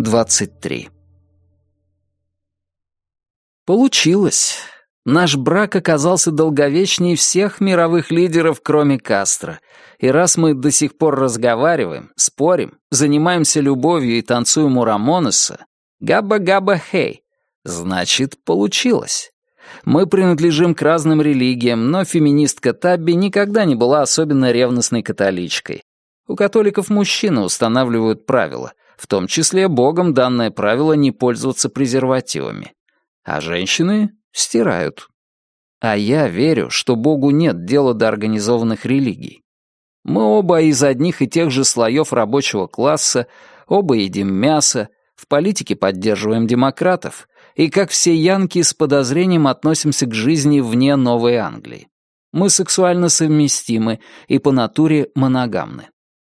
23. Получилось. Наш брак оказался долговечнее всех мировых лидеров, кроме Кастро. И раз мы до сих пор разговариваем, спорим, занимаемся любовью и танцуем у Рамонеса, габа-габа-хей, значит, получилось. Мы принадлежим к разным религиям, но феминистка Табби никогда не была особенно ревностной католичкой. У католиков мужчины устанавливают правила, в том числе Богом данное правило не пользоваться презервативами. А женщины стирают. А я верю, что Богу нет дела до организованных религий. Мы оба из одних и тех же слоев рабочего класса, оба едим мясо, в политике поддерживаем демократов, и, как все янки, с подозрением относимся к жизни вне Новой Англии. Мы сексуально совместимы и по натуре моногамны.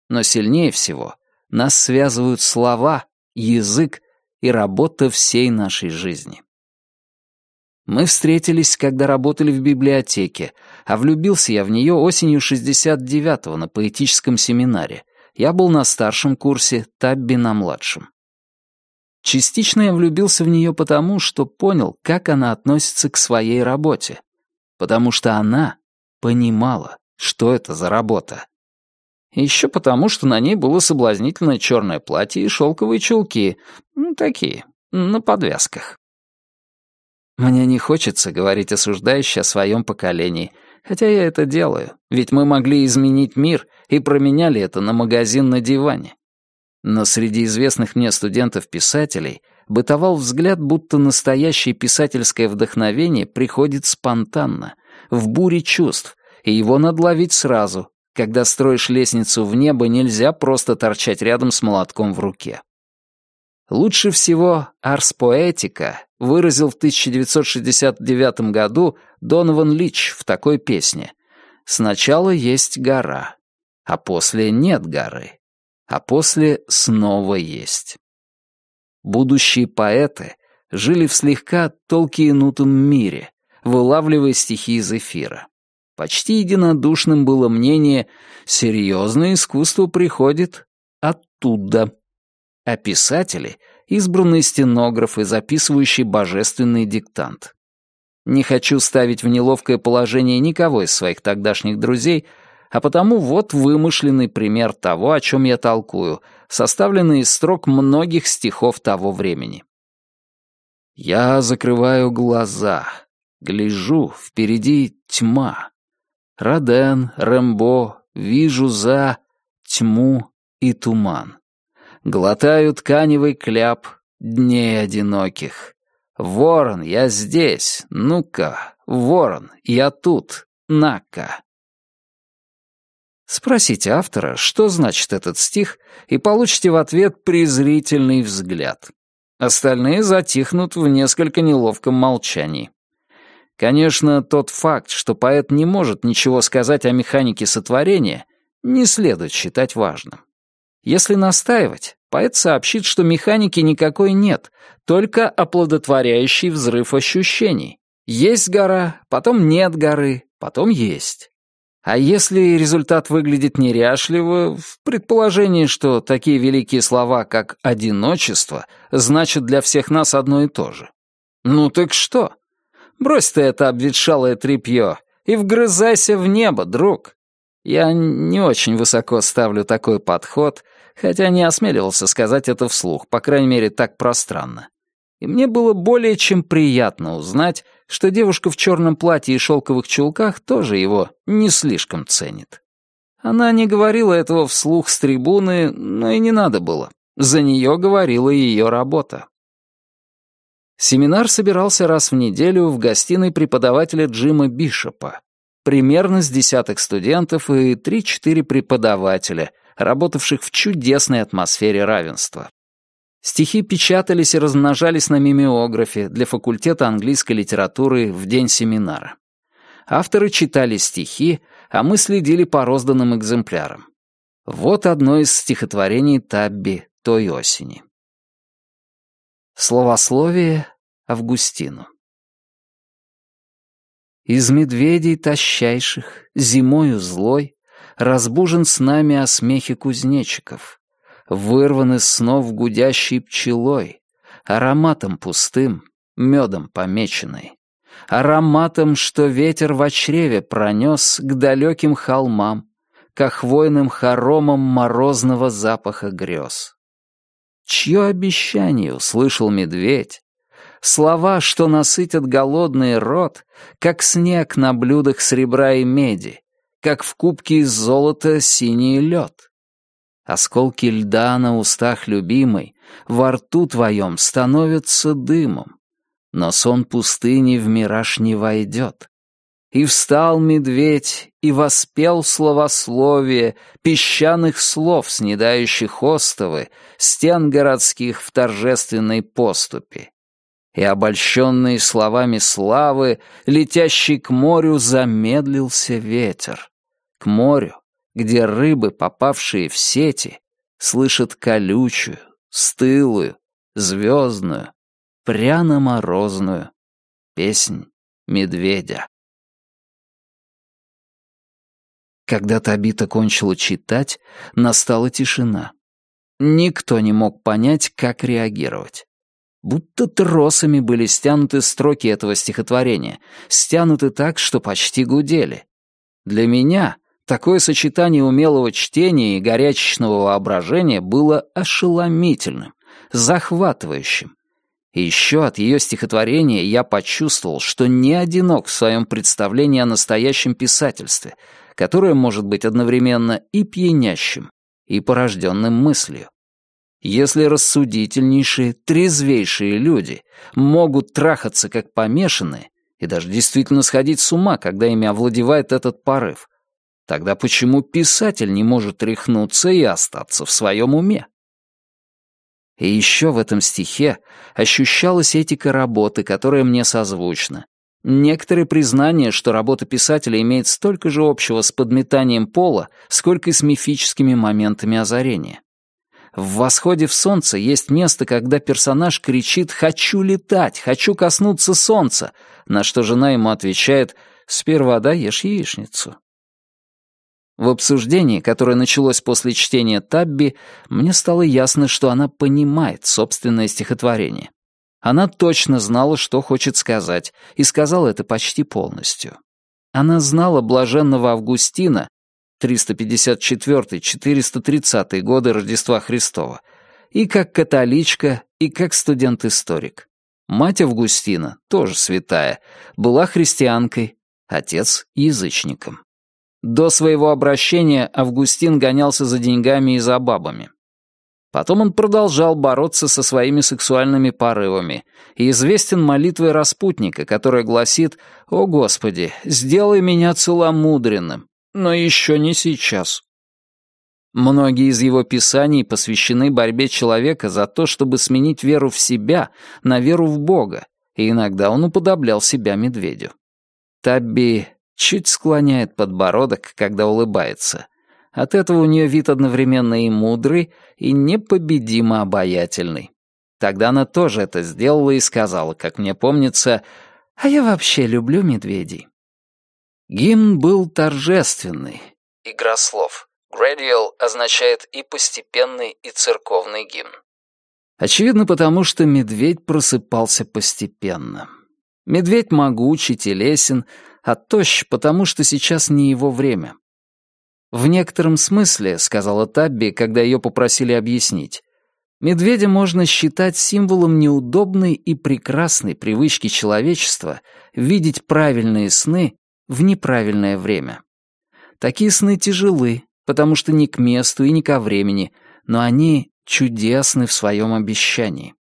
Но сильнее всего нас связывают слова, язык и работа всей нашей жизни. Мы встретились, когда работали в библиотеке, а влюбился я в нее осенью 69-го на поэтическом семинаре. Я был на старшем курсе, Табби на младшем. Частично я влюбился в нее потому, что понял, как она относится к своей работе. Потому что она понимала, что это за работа. Еще потому, что на ней было соблазнительное черное платье и шелковые чулки. Ну, такие, на подвязках. Мне не хочется говорить осуждающе о своем поколении, хотя я это делаю, ведь мы могли изменить мир и променяли это на магазин на диване. Но среди известных мне студентов-писателей бытовал взгляд, будто настоящее писательское вдохновение приходит спонтанно, в буре чувств, и его надо ловить сразу. Когда строишь лестницу в небо, нельзя просто торчать рядом с молотком в руке. Лучше всего «Арс Поэтика» выразил в 1969 году Донован Лич в такой песне «Сначала есть гора, а после нет горы, а после снова есть». Будущие поэты жили в слегка толкиенутом мире, вылавливая стихи из эфира. Почти единодушным было мнение «серьезное искусство приходит оттуда» а писатели — избранные стенографы, записывающие божественный диктант. Не хочу ставить в неловкое положение никого из своих тогдашних друзей, а потому вот вымышленный пример того, о чем я толкую, составленный из строк многих стихов того времени. Я закрываю глаза, гляжу, впереди тьма. Роден, Рэмбо, вижу за тьму и туман. Глотаю тканевый кляп дней одиноких. Ворон, я здесь, ну-ка, ворон, я тут, на-ка. Спросите автора, что значит этот стих, и получите в ответ презрительный взгляд. Остальные затихнут в несколько неловком молчании. Конечно, тот факт, что поэт не может ничего сказать о механике сотворения, не следует считать важным. Если настаивать, поэт сообщит, что механики никакой нет, только оплодотворяющий взрыв ощущений. Есть гора, потом нет горы, потом есть. А если результат выглядит неряшливо, в предположении, что такие великие слова, как «одиночество», значат для всех нас одно и то же. Ну так что? Брось ты это обветшалое тряпье и вгрызайся в небо, друг. Я не очень высоко ставлю такой подход, хотя не осмеливался сказать это вслух, по крайней мере, так пространно. И мне было более чем приятно узнать, что девушка в черном платье и шелковых чулках тоже его не слишком ценит. Она не говорила этого вслух с трибуны, но и не надо было. За нее говорила ее работа. Семинар собирался раз в неделю в гостиной преподавателя Джима Бишопа, примерно с десяток студентов и три-четыре преподавателя, работавших в чудесной атмосфере равенства. Стихи печатались и размножались на мимеографе для факультета английской литературы в день семинара. Авторы читали стихи, а мы следили по розданным экземплярам. Вот одно из стихотворений Табби той осени. Словословие Августину. Из медведей тощайших, зимою злой, Разбужен с нами о смехе кузнечиков. вырван из снов гудящей пчелой, ароматом пустым, медом помеченный, ароматом, что ветер в чреве пронес к далеким холмам, к хвойным хоромам морозного запаха грез. Чье обещание услышал медведь? Слова, что насытят голодный рот, как снег на блюдах серебра и меди, как в кубке из золота синий лед. Осколки льда на устах любимой во рту твоем становятся дымом, но сон пустыни в мираж не войдет. И встал медведь, и воспел словословие песчаных слов, снедающих остовы, стен городских в торжественной поступе. И, обольщенный словами славы, летящий к морю, замедлился ветер. К морю, где рыбы, попавшие в сети, слышат колючую, стылую, звездную, пряно-морозную песнь медведя. Когда Табита кончила читать, настала тишина. Никто не мог понять, как реагировать. Будто тросами были стянуты строки этого стихотворения, стянуты так, что почти гудели. Для меня такое сочетание умелого чтения и горячечного воображения было ошеломительным, захватывающим. И еще от ее стихотворения я почувствовал, что не одинок в своем представлении о настоящем писательстве — которое может быть одновременно и пьянящим, и порожденным мыслью. Если рассудительнейшие, трезвейшие люди могут трахаться как помешанные и даже действительно сходить с ума, когда ими овладевает этот порыв, тогда почему писатель не может рехнуться и остаться в своем уме? И еще в этом стихе ощущалась этика работы, которая мне созвучна, Некоторые признания, что работа писателя имеет столько же общего с подметанием пола, сколько и с мифическими моментами озарения. В «Восходе в солнце» есть место, когда персонаж кричит «хочу летать, хочу коснуться солнца», на что жена ему отвечает «сперва ешь яичницу». В обсуждении, которое началось после чтения Табби, мне стало ясно, что она понимает собственное стихотворение. Она точно знала, что хочет сказать, и сказала это почти полностью. Она знала блаженного Августина, 354-430 годы Рождества Христова, и как католичка, и как студент-историк. Мать Августина, тоже святая, была христианкой, отец — язычником. До своего обращения Августин гонялся за деньгами и за бабами. Потом он продолжал бороться со своими сексуальными порывами и известен молитвой распутника, которая гласит «О Господи, сделай меня целомудренным, но еще не сейчас». Многие из его писаний посвящены борьбе человека за то, чтобы сменить веру в себя на веру в Бога, и иногда он уподоблял себя медведю. Табби чуть склоняет подбородок, когда улыбается, от этого у нее вид одновременно и мудрый, и непобедимо обаятельный. Тогда она тоже это сделала и сказала, как мне помнится, «А я вообще люблю медведей». Гимн был торжественный. Игра слов. Gradual означает и постепенный, и церковный гимн. Очевидно, потому что медведь просыпался постепенно. Медведь могучий, телесен, а тощ, потому что сейчас не его время. «В некотором смысле», — сказала Табби, когда ее попросили объяснить, медведя можно считать символом неудобной и прекрасной привычки человечества видеть правильные сны в неправильное время. Такие сны тяжелы, потому что не к месту и не ко времени, но они чудесны в своем обещании.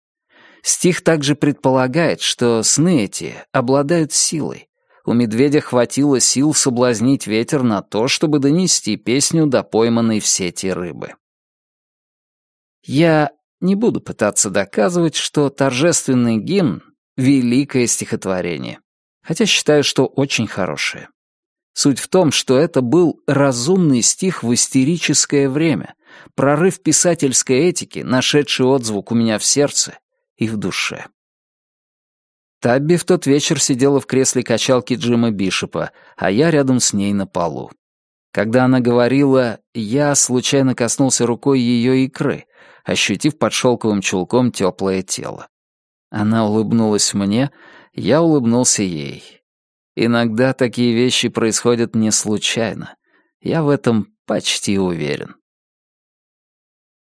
Стих также предполагает, что сны эти обладают силой, у медведя хватило сил соблазнить ветер на то, чтобы донести песню до пойманной в сети рыбы. Я не буду пытаться доказывать, что торжественный гимн — великое стихотворение, хотя считаю, что очень хорошее. Суть в том, что это был разумный стих в истерическое время, прорыв писательской этики, нашедший отзвук у меня в сердце и в душе. Табби в тот вечер сидела в кресле качалки Джима Бишопа, а я рядом с ней на полу. Когда она говорила, я случайно коснулся рукой ее икры, ощутив под шелковым чулком теплое тело. Она улыбнулась мне, я улыбнулся ей. Иногда такие вещи происходят не случайно. Я в этом почти уверен.